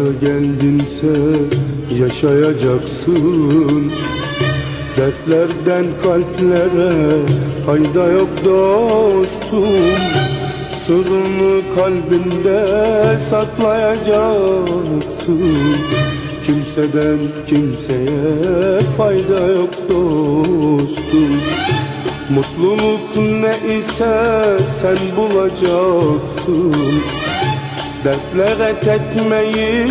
Dünyaya geldinse yaşayacaksın. Dertlerden kalplere fayda yok dostum. Sırrını kalbinde saklayacaksın. Kimseden kimseye fayda yok dostum. Mutluluk ne ise sen bulacaksın Dertlere tekmeyi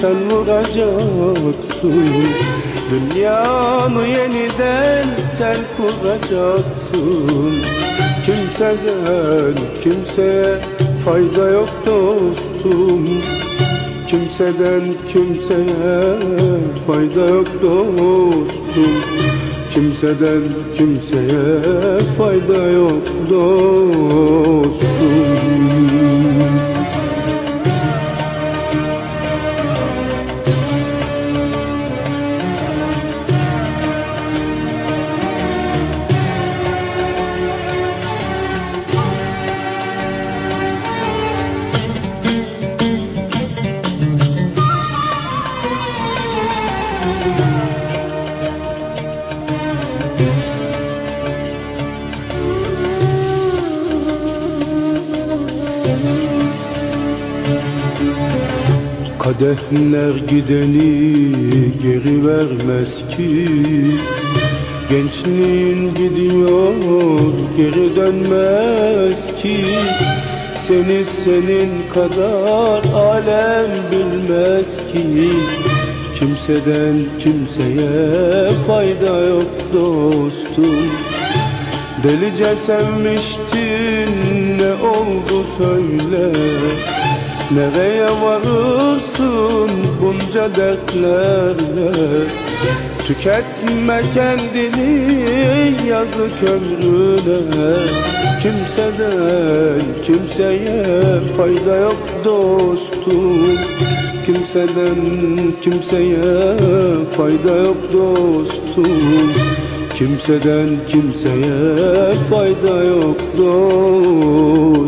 sen vuracaksın. Dünyanı yeniden sen kuracaksın. Kimseden kimseye fayda yok dostum. Kimseden kimseye fayda yok dostum. Kimseden kimseye fayda yok dostum Kadehler gideni geri vermez ki. Gençliğin gidiyor geri dönmez ki. Seni senin kadar alem bilmez ki. Kimseden kimseye fayda yok dostum Delice sevmiştin ne oldu söyle. Nereye varırsın bunca dertlerle? Tüketme kendini yazık ömrüne. Kimseden kimseye fayda yok dostum. Kimseden kimseye fayda yok dostum Kimseden kimseye fayda yok dostum